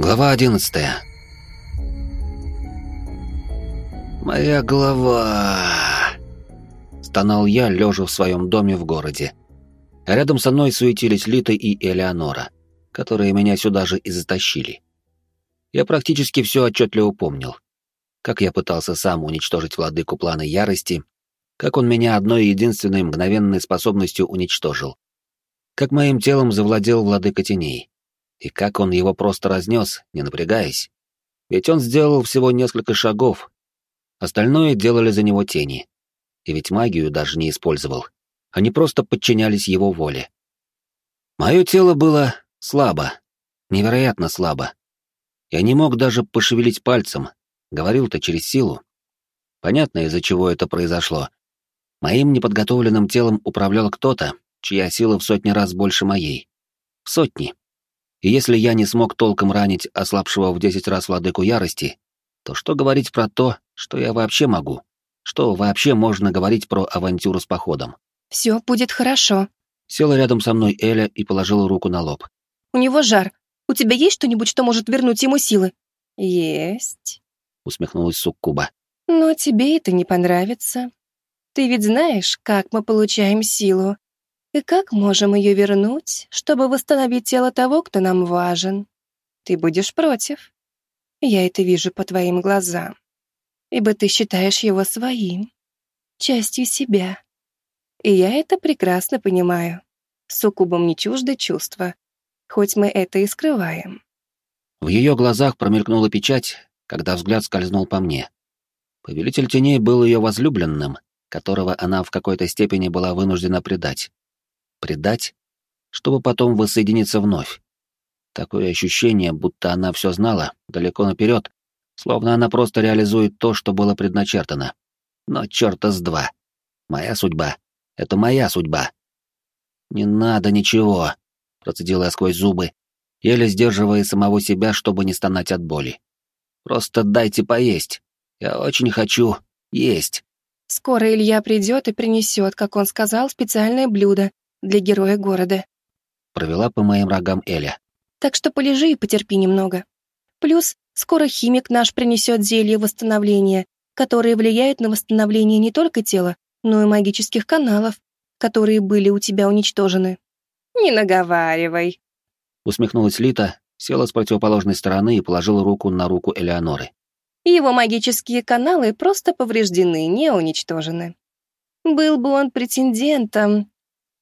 Глава одиннадцатая. «Моя голова!» — стонал я, лежа в своем доме в городе. А рядом со мной суетились Лита и Элеонора, которые меня сюда же и затащили. Я практически все отчетливо помнил. Как я пытался сам уничтожить владыку плана ярости, как он меня одной единственной мгновенной способностью уничтожил, как моим телом завладел владыка теней, и как он его просто разнес, не напрягаясь. Ведь он сделал всего несколько шагов. Остальное делали за него тени. И ведь магию даже не использовал. Они просто подчинялись его воле. Мое тело было слабо, невероятно слабо. Я не мог даже пошевелить пальцем, говорил-то через силу. Понятно, из-за чего это произошло. Моим неподготовленным телом управлял кто-то, чья сила в сотни раз больше моей. В сотни. И если я не смог толком ранить ослабшего в десять раз владыку ярости, то что говорить про то, что я вообще могу? Что вообще можно говорить про авантюру с походом? «Все будет хорошо», — села рядом со мной Эля и положила руку на лоб. «У него жар. У тебя есть что-нибудь, что может вернуть ему силы?» «Есть», — усмехнулась Суккуба. «Но тебе это не понравится. Ты ведь знаешь, как мы получаем силу, и как можем ее вернуть, чтобы восстановить тело того, кто нам важен? Ты будешь против. Я это вижу по твоим глазам. Ибо ты считаешь его своим, частью себя. И я это прекрасно понимаю. Суккубам не чужды чувства, хоть мы это и скрываем. В ее глазах промелькнула печать, когда взгляд скользнул по мне. Повелитель теней был ее возлюбленным, которого она в какой-то степени была вынуждена предать предать, чтобы потом воссоединиться вновь. Такое ощущение, будто она все знала, далеко наперед, словно она просто реализует то, что было предначертано. Но черта с два. Моя судьба. Это моя судьба. «Не надо ничего», — процедила я сквозь зубы, еле сдерживая самого себя, чтобы не стонать от боли. «Просто дайте поесть. Я очень хочу есть». «Скоро Илья придет и принесет, как он сказал, специальное блюдо, для героя города. Провела по моим рогам Эля. Так что полежи и потерпи немного. Плюс скоро химик наш принесет зелье восстановления, которое влияет на восстановление не только тела, но и магических каналов, которые были у тебя уничтожены. Не наговаривай. Усмехнулась Лита, села с противоположной стороны и положила руку на руку Элеоноры. Его магические каналы просто повреждены, не уничтожены. Был бы он претендентом,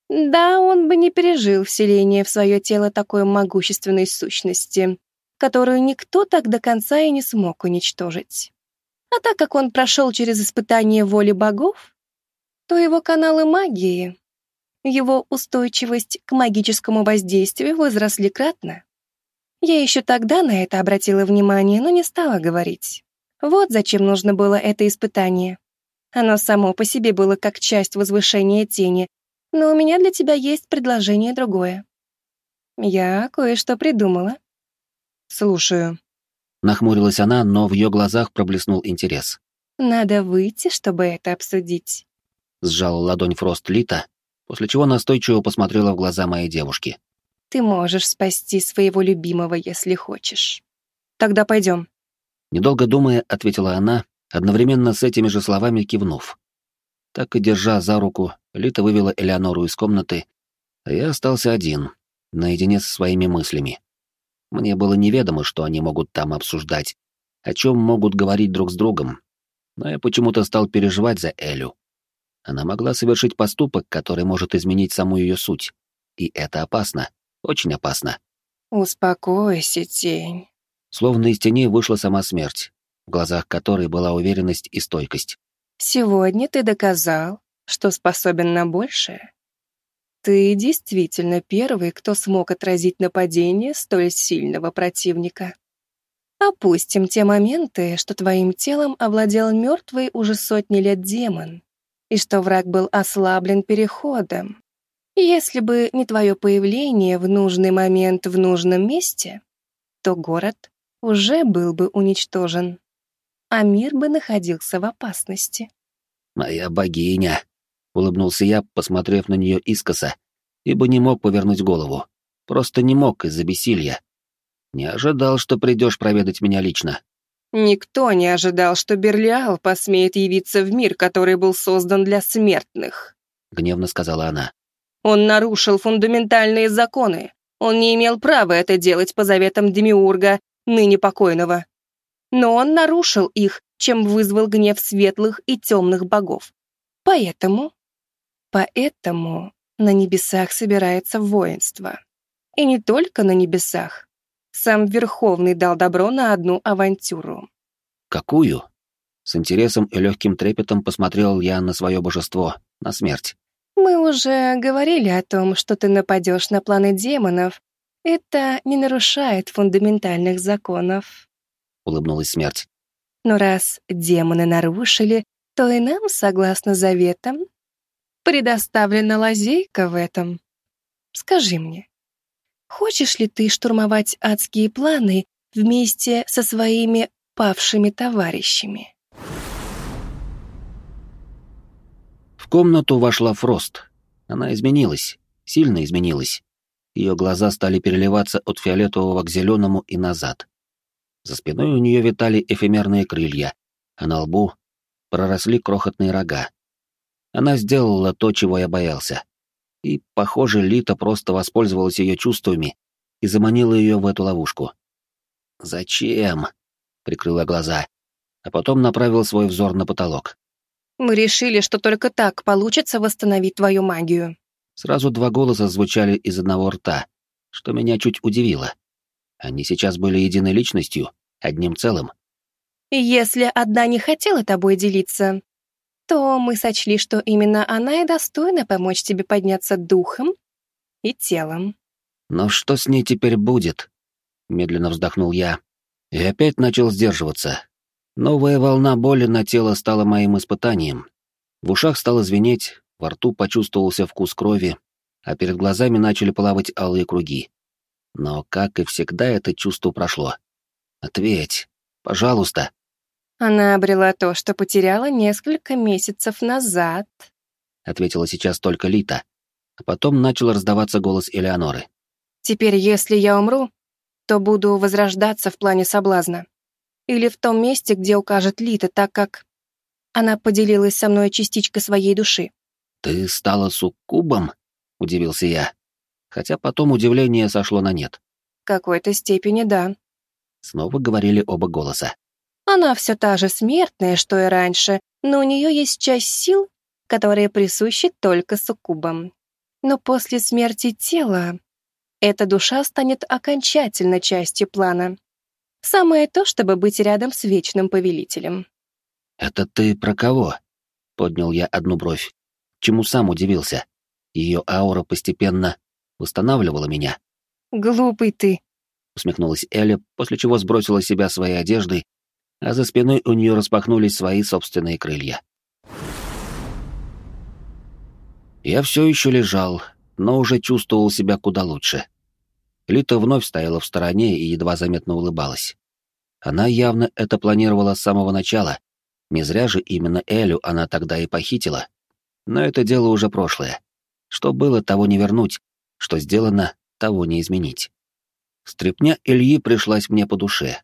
да, он бы не пережил вселение в свое тело такой могущественной сущности, которую никто так до конца и не смог уничтожить. А так как он прошел через испытание воли богов, то его каналы магии, его устойчивость к магическому воздействию возросли кратно. Я еще тогда на это обратила внимание, но не стала говорить. Вот зачем нужно было это испытание. Оно само по себе было как часть возвышения тени, но у меня для тебя есть предложение другое. Я кое-что придумала. Слушаю. Нахмурилась она, но в ее глазах проблеснул интерес. Надо выйти, чтобы это обсудить. Сжала ладонь Фрост Лита, после чего настойчиво посмотрела в глаза моей девушки. Ты можешь спасти своего любимого, если хочешь. Тогда пойдем. Недолго думая, ответила она, одновременно с этими же словами кивнув. Так и держа за руку, Лита вывела Элеонору из комнаты, а я остался один, наедине со своими мыслями. Мне было неведомо, что они могут там обсуждать, о чем могут говорить друг с другом, но я почему-то стал переживать за Элю. Она могла совершить поступок, который может изменить саму ее суть. И это опасно, очень опасно. «Успокойся, тень». Словно из теней вышла сама смерть, в глазах которой была уверенность и стойкость. Сегодня ты доказал, что способен на большее. Ты действительно первый, кто смог отразить нападение столь сильного противника. Опустим те моменты, что твоим телом овладел мертвый уже сотни лет демон, и что враг был ослаблен переходом. Если бы не твое появление в нужный момент в нужном месте, то город уже был бы уничтожен а мир бы находился в опасности. «Моя богиня!» — улыбнулся я, посмотрев на нее искоса, ибо не мог повернуть голову. Просто не мог из-за бессилья. Не ожидал, что придешь проведать меня лично. Никто не ожидал, что Берлиал посмеет явиться в мир, который был создан для смертных. Гневно сказала она. Он нарушил фундаментальные законы. Он не имел права это делать по заветам Демиурга, ныне покойного. Но он нарушил их, чем вызвал гнев светлых и темных богов. Поэтому... Поэтому на небесах собирается воинство. И не только на небесах. Сам Верховный дал добро на одну авантюру. «Какую?» С интересом и легким трепетом посмотрел я на свое божество, на смерть. «Мы уже говорили о том, что ты нападешь на планы демонов. Это не нарушает фундаментальных законов», — улыбнулась смерть. «Но раз демоны нарушили, то и нам, согласно заветам, предоставлена лазейка в этом. Скажи мне, Хочешь ли ты штурмовать адские планы вместе со своими павшими товарищами?» В комнату вошла Фрост. Она изменилась, сильно изменилась. Ее глаза стали переливаться от фиолетового к зеленому и назад. За спиной у нее витали эфемерные крылья, а на лбу проросли крохотные рога. Она сделала то, чего я боялся. И, похоже, Лита просто воспользовалась ее чувствами и заманила ее в эту ловушку. «Зачем?» — прикрыла глаза, а потом направил свой взор на потолок. «Мы решили, что только так получится восстановить твою магию». Сразу два голоса звучали из одного рта, что меня чуть удивило. Они сейчас были единой личностью, одним целым. «Если одна не хотела тобой делиться, то мы сочли, что именно она и достойна помочь тебе подняться духом и телом. Но что с ней теперь будет? Медленно вздохнул я и опять начал сдерживаться. Новая волна боли на тело стала моим испытанием. В ушах стало звенеть, во рту почувствовался вкус крови, а перед глазами начали плавать алые круги. Но, как и всегда, это чувство прошло. Ответь, пожалуйста. Она обрела то, что потеряла несколько месяцев назад, ответила сейчас только Лита, а потом начал раздаваться голос Элеоноры. Теперь, если я умру, то буду возрождаться в плане соблазна. Или в том месте, где укажет Лита, так как она поделилась со мной частичкой своей души. «Ты стала суккубом?» — удивился я. Хотя потом удивление сошло на нет. В какой-то степени да. Снова говорили оба голоса. Она все та же смертная, что и раньше, но у нее есть часть сил, которые присущи только суккубам. Но после смерти тела эта душа станет окончательно частью плана. Самое то, чтобы быть рядом с вечным повелителем. «Это ты про кого?» — поднял я одну бровь. Чему сам удивился. Ее аура постепенно восстанавливала меня. «Глупый ты», — усмехнулась Эля, после чего сбросила себя своей одеждой а за спиной у нее распахнулись свои собственные крылья. Я все еще лежал, но уже чувствовал себя куда лучше. Лита вновь стояла в стороне и едва заметно улыбалась. Она явно это планировала с самого начала. Не зря же именно Элю она тогда и похитила. Но это дело уже прошлое. Что было, того не вернуть, что сделано, того не изменить. Стрепня Ильи пришлась мне по душе,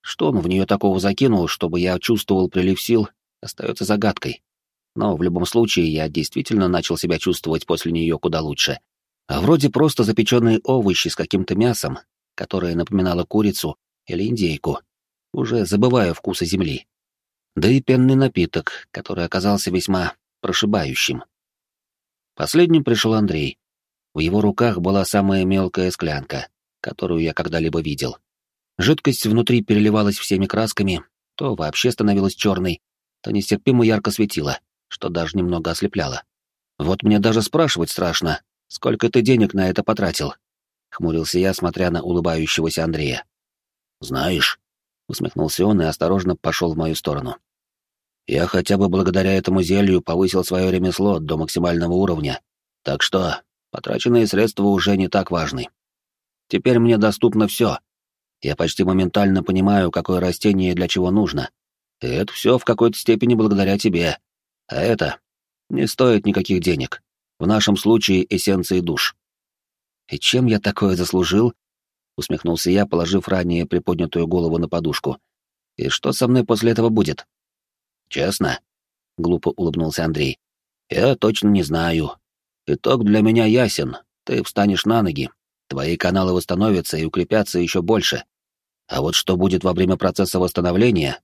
что он в нее такого закинул, чтобы я чувствовал прилив сил, остается загадкой. Но в любом случае я действительно начал себя чувствовать после нее куда лучше. А вроде просто запеченные овощи с каким-то мясом, которое напоминало курицу или индейку, уже забывая вкуса земли. Да и пенный напиток, который оказался весьма прошибающим. Последним пришел Андрей. В его руках была самая мелкая склянка, которую я когда-либо видел. Жидкость внутри переливалась всеми красками, то вообще становилась черной, то нестерпимо ярко светила, что даже немного ослепляло. Вот мне даже спрашивать страшно, сколько ты денег на это потратил? Хмурился я, смотря на улыбающегося Андрея. Знаешь, усмехнулся он и осторожно пошел в мою сторону. Я хотя бы благодаря этому зелью повысил свое ремесло до максимального уровня, так что потраченные средства уже не так важны. Теперь мне доступно все, я почти моментально понимаю, какое растение для чего нужно. И это все в какой-то степени благодаря тебе. А это не стоит никаких денег. В нашем случае эссенции душ. И чем я такое заслужил? — усмехнулся я, положив ранее приподнятую голову на подушку. «И что со мной после этого будет?» «Честно?» — глупо улыбнулся Андрей. «Я точно не знаю. Итог для меня ясен. Ты встанешь на ноги, твои каналы восстановятся и укрепятся еще больше. А вот что будет во время процесса восстановления?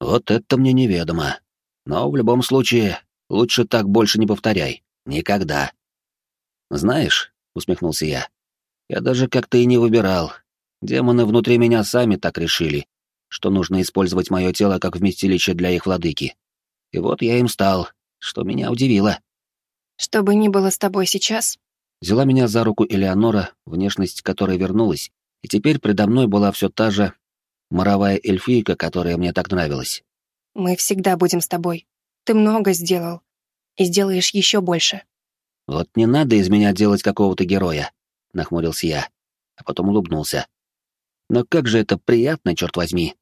Вот это мне неведомо. Но в любом случае, лучше так больше не повторяй. Никогда. Знаешь, усмехнулся я, я даже как-то и не выбирал. Демоны внутри меня сами так решили, что нужно использовать мое тело как вместилище для их владыки. И вот я им стал, что меня удивило. Что бы ни было с тобой сейчас, взяла меня за руку Элеонора, внешность которой вернулась, и теперь предо мной была все та же моровая эльфийка, которая мне так нравилась. «Мы всегда будем с тобой. Ты много сделал. И сделаешь еще больше». «Вот не надо из меня делать какого-то героя», — нахмурился я, а потом улыбнулся. «Но как же это приятно, черт возьми!»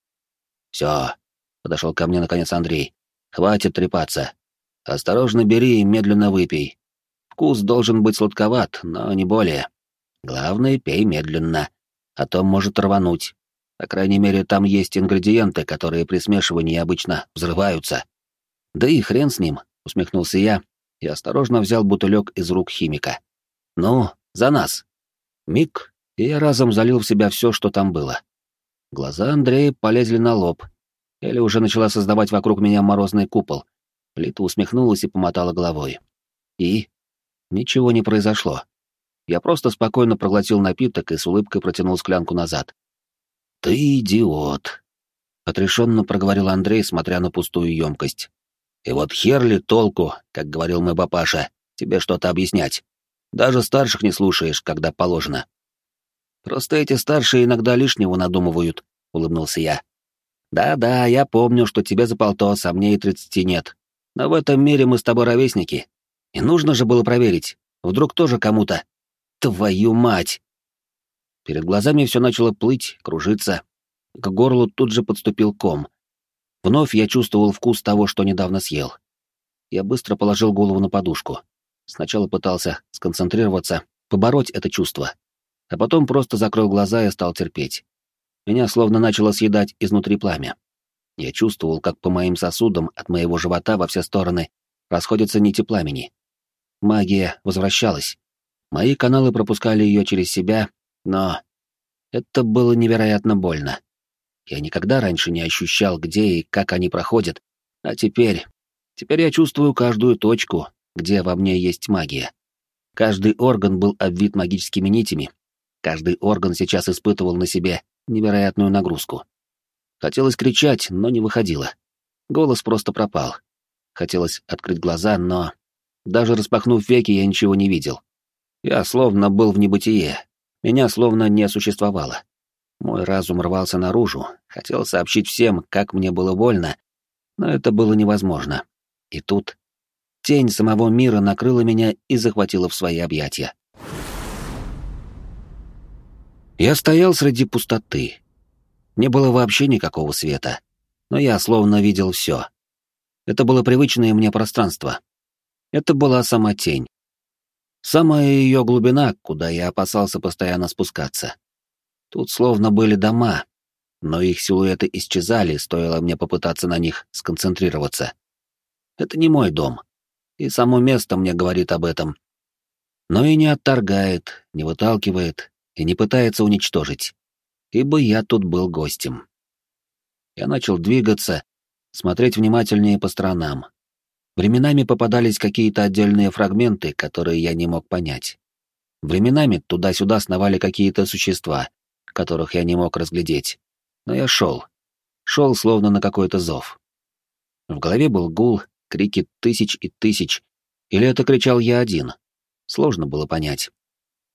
«Все», — подошел ко мне наконец Андрей. «Хватит трепаться. Осторожно бери и медленно выпей. Вкус должен быть сладковат, но не более. Главное, пей медленно а то может рвануть. По крайней мере, там есть ингредиенты, которые при смешивании обычно взрываются. Да и хрен с ним, усмехнулся я и осторожно взял бутылек из рук химика. Ну, за нас. Миг, и я разом залил в себя все, что там было. Глаза Андрея полезли на лоб. Или уже начала создавать вокруг меня морозный купол. Плита усмехнулась и помотала головой. И ничего не произошло. Я просто спокойно проглотил напиток и с улыбкой протянул склянку назад. «Ты идиот!» — отрешенно проговорил Андрей, смотря на пустую емкость. «И вот хер ли толку, как говорил мой папаша, тебе что-то объяснять. Даже старших не слушаешь, когда положено». «Просто эти старшие иногда лишнего надумывают», — улыбнулся я. «Да-да, я помню, что тебе за полтос, а мне и тридцати нет. Но в этом мире мы с тобой ровесники. И нужно же было проверить. Вдруг тоже кому-то Твою мать! Перед глазами все начало плыть, кружиться. К горлу тут же подступил ком. Вновь я чувствовал вкус того, что недавно съел. Я быстро положил голову на подушку. Сначала пытался сконцентрироваться, побороть это чувство. А потом просто закрыл глаза и стал терпеть. Меня словно начало съедать изнутри пламя. Я чувствовал, как по моим сосудам от моего живота во все стороны расходятся нити пламени. Магия возвращалась. Мои каналы пропускали ее через себя, но это было невероятно больно. Я никогда раньше не ощущал, где и как они проходят, а теперь... Теперь я чувствую каждую точку, где во мне есть магия. Каждый орган был обвит магическими нитями, каждый орган сейчас испытывал на себе невероятную нагрузку. Хотелось кричать, но не выходило. Голос просто пропал. Хотелось открыть глаза, но... Даже распахнув веки, я ничего не видел. Я словно был в небытие. Меня словно не существовало. Мой разум рвался наружу, хотел сообщить всем, как мне было больно, но это было невозможно. И тут тень самого мира накрыла меня и захватила в свои объятия. Я стоял среди пустоты. Не было вообще никакого света, но я словно видел все. Это было привычное мне пространство. Это была сама тень. Самая ее глубина, куда я опасался постоянно спускаться. Тут словно были дома, но их силуэты исчезали, стоило мне попытаться на них сконцентрироваться. Это не мой дом, и само место мне говорит об этом. Но и не отторгает, не выталкивает и не пытается уничтожить, ибо я тут был гостем. Я начал двигаться, смотреть внимательнее по сторонам, Временами попадались какие-то отдельные фрагменты, которые я не мог понять. Временами туда-сюда сновали какие-то существа, которых я не мог разглядеть. Но я шел. Шел словно на какой-то зов. В голове был гул, крики тысяч и тысяч. Или это кричал я один? Сложно было понять.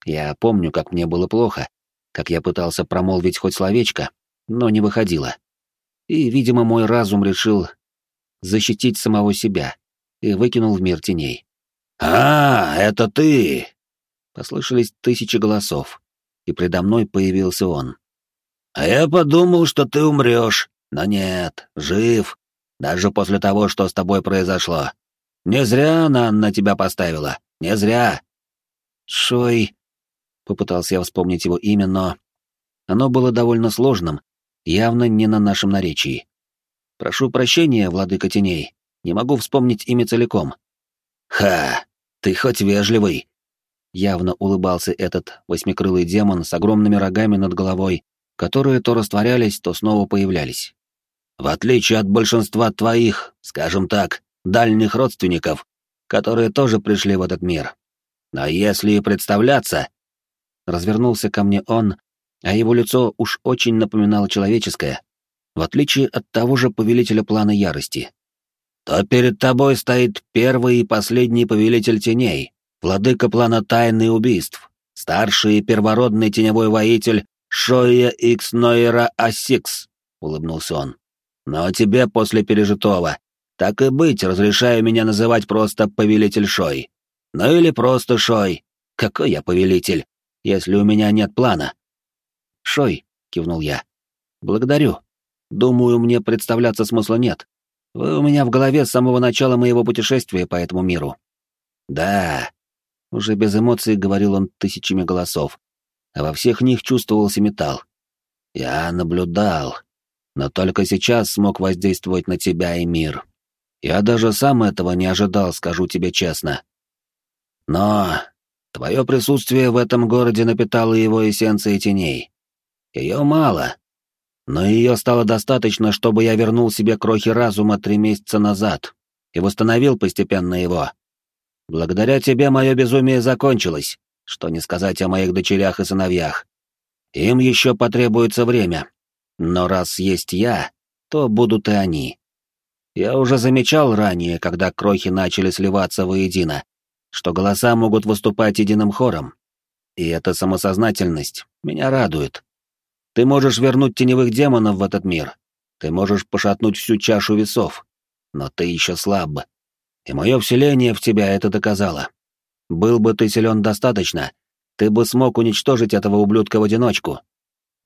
Я помню, как мне было плохо, как я пытался промолвить хоть словечко, но не выходило. И, видимо, мой разум решил защитить самого себя, и выкинул в мир теней. «А, это ты!» Послышались тысячи голосов, и предо мной появился он. «А я подумал, что ты умрешь, но нет, жив, даже после того, что с тобой произошло. Не зря она на тебя поставила, не зря!» «Шой...» — попытался я вспомнить его имя, но Оно было довольно сложным, явно не на нашем наречии. Прошу прощения, владыка теней, не могу вспомнить имя целиком. Ха, ты хоть вежливый. Явно улыбался этот восьмикрылый демон с огромными рогами над головой, которые то растворялись, то снова появлялись. В отличие от большинства твоих, скажем так, дальних родственников, которые тоже пришли в этот мир. Но если и представляться... Развернулся ко мне он, а его лицо уж очень напоминало человеческое, в отличие от того же повелителя плана ярости. То перед тобой стоит первый и последний повелитель теней, владыка плана тайны убийств, старший и первородный теневой воитель Шоя Икс Асикс, улыбнулся он. Но тебе после пережитого, так и быть, разрешаю меня называть просто повелитель Шой. Ну или просто Шой. Какой я повелитель, если у меня нет плана? Шой, кивнул я. Благодарю. Думаю, мне представляться смысла нет. Вы у меня в голове с самого начала моего путешествия по этому миру. Да. Уже без эмоций говорил он тысячами голосов, а во всех них чувствовался металл. Я наблюдал, но только сейчас смог воздействовать на тебя и мир. Я даже сам этого не ожидал, скажу тебе честно. Но твое присутствие в этом городе напитало его эссенцией теней. Ее мало, но ее стало достаточно, чтобы я вернул себе крохи разума три месяца назад и восстановил постепенно его. Благодаря тебе мое безумие закончилось, что не сказать о моих дочерях и сыновьях. Им еще потребуется время, но раз есть я, то будут и они. Я уже замечал ранее, когда крохи начали сливаться воедино, что голоса могут выступать единым хором. И эта самосознательность меня радует. Ты можешь вернуть теневых демонов в этот мир. Ты можешь пошатнуть всю чашу весов. Но ты еще слаб. И мое вселение в тебя это доказало. Был бы ты силен достаточно, ты бы смог уничтожить этого ублюдка в одиночку.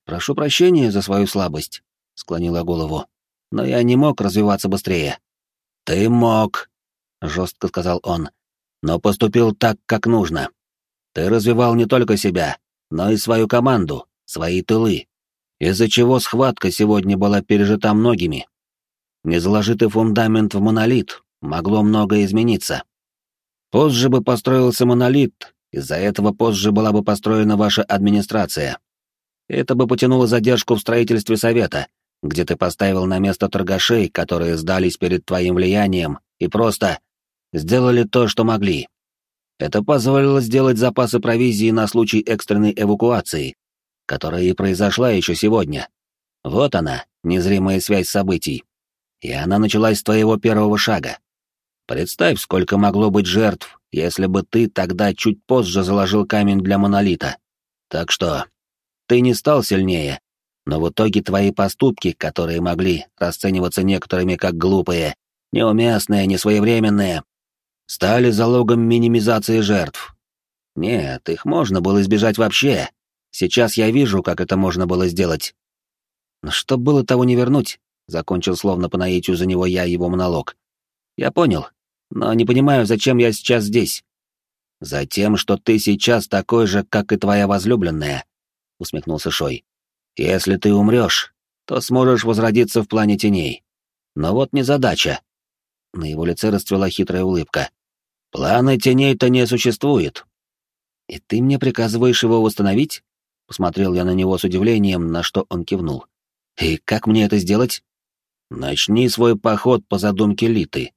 «Прошу прощения за свою слабость», — склонила голову. «Но я не мог развиваться быстрее». «Ты мог», — жестко сказал он, — «но поступил так, как нужно. Ты развивал не только себя, но и свою команду, свои тылы, из-за чего схватка сегодня была пережита многими. Незаложитый фундамент в монолит, могло многое измениться. Позже бы построился монолит, из-за этого позже была бы построена ваша администрация. Это бы потянуло задержку в строительстве совета, где ты поставил на место торгашей, которые сдались перед твоим влиянием и просто сделали то, что могли. Это позволило сделать запасы провизии на случай экстренной эвакуации, которая и произошла еще сегодня. Вот она, незримая связь событий. И она началась с твоего первого шага. Представь, сколько могло быть жертв, если бы ты тогда чуть позже заложил камень для монолита. Так что ты не стал сильнее, но в итоге твои поступки, которые могли расцениваться некоторыми как глупые, неуместные, несвоевременные, стали залогом минимизации жертв. Нет, их можно было избежать вообще. Сейчас я вижу, как это можно было сделать. Но что было, того не вернуть, закончил словно по наитию за него я его монолог. Я понял, но не понимаю, зачем я сейчас здесь. Затем, что ты сейчас такой же, как и твоя возлюбленная, усмехнулся Шой. Если ты умрешь, то сможешь возродиться в плане теней. Но вот не задача. На его лице расцвела хитрая улыбка. Плана теней-то не существует. И ты мне приказываешь его восстановить? Посмотрел я на него с удивлением, на что он кивнул. И как мне это сделать? Начни свой поход по задумке Литы.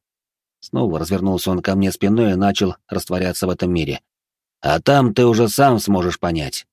Снова развернулся он ко мне спиной и начал растворяться в этом мире. А там ты уже сам сможешь понять.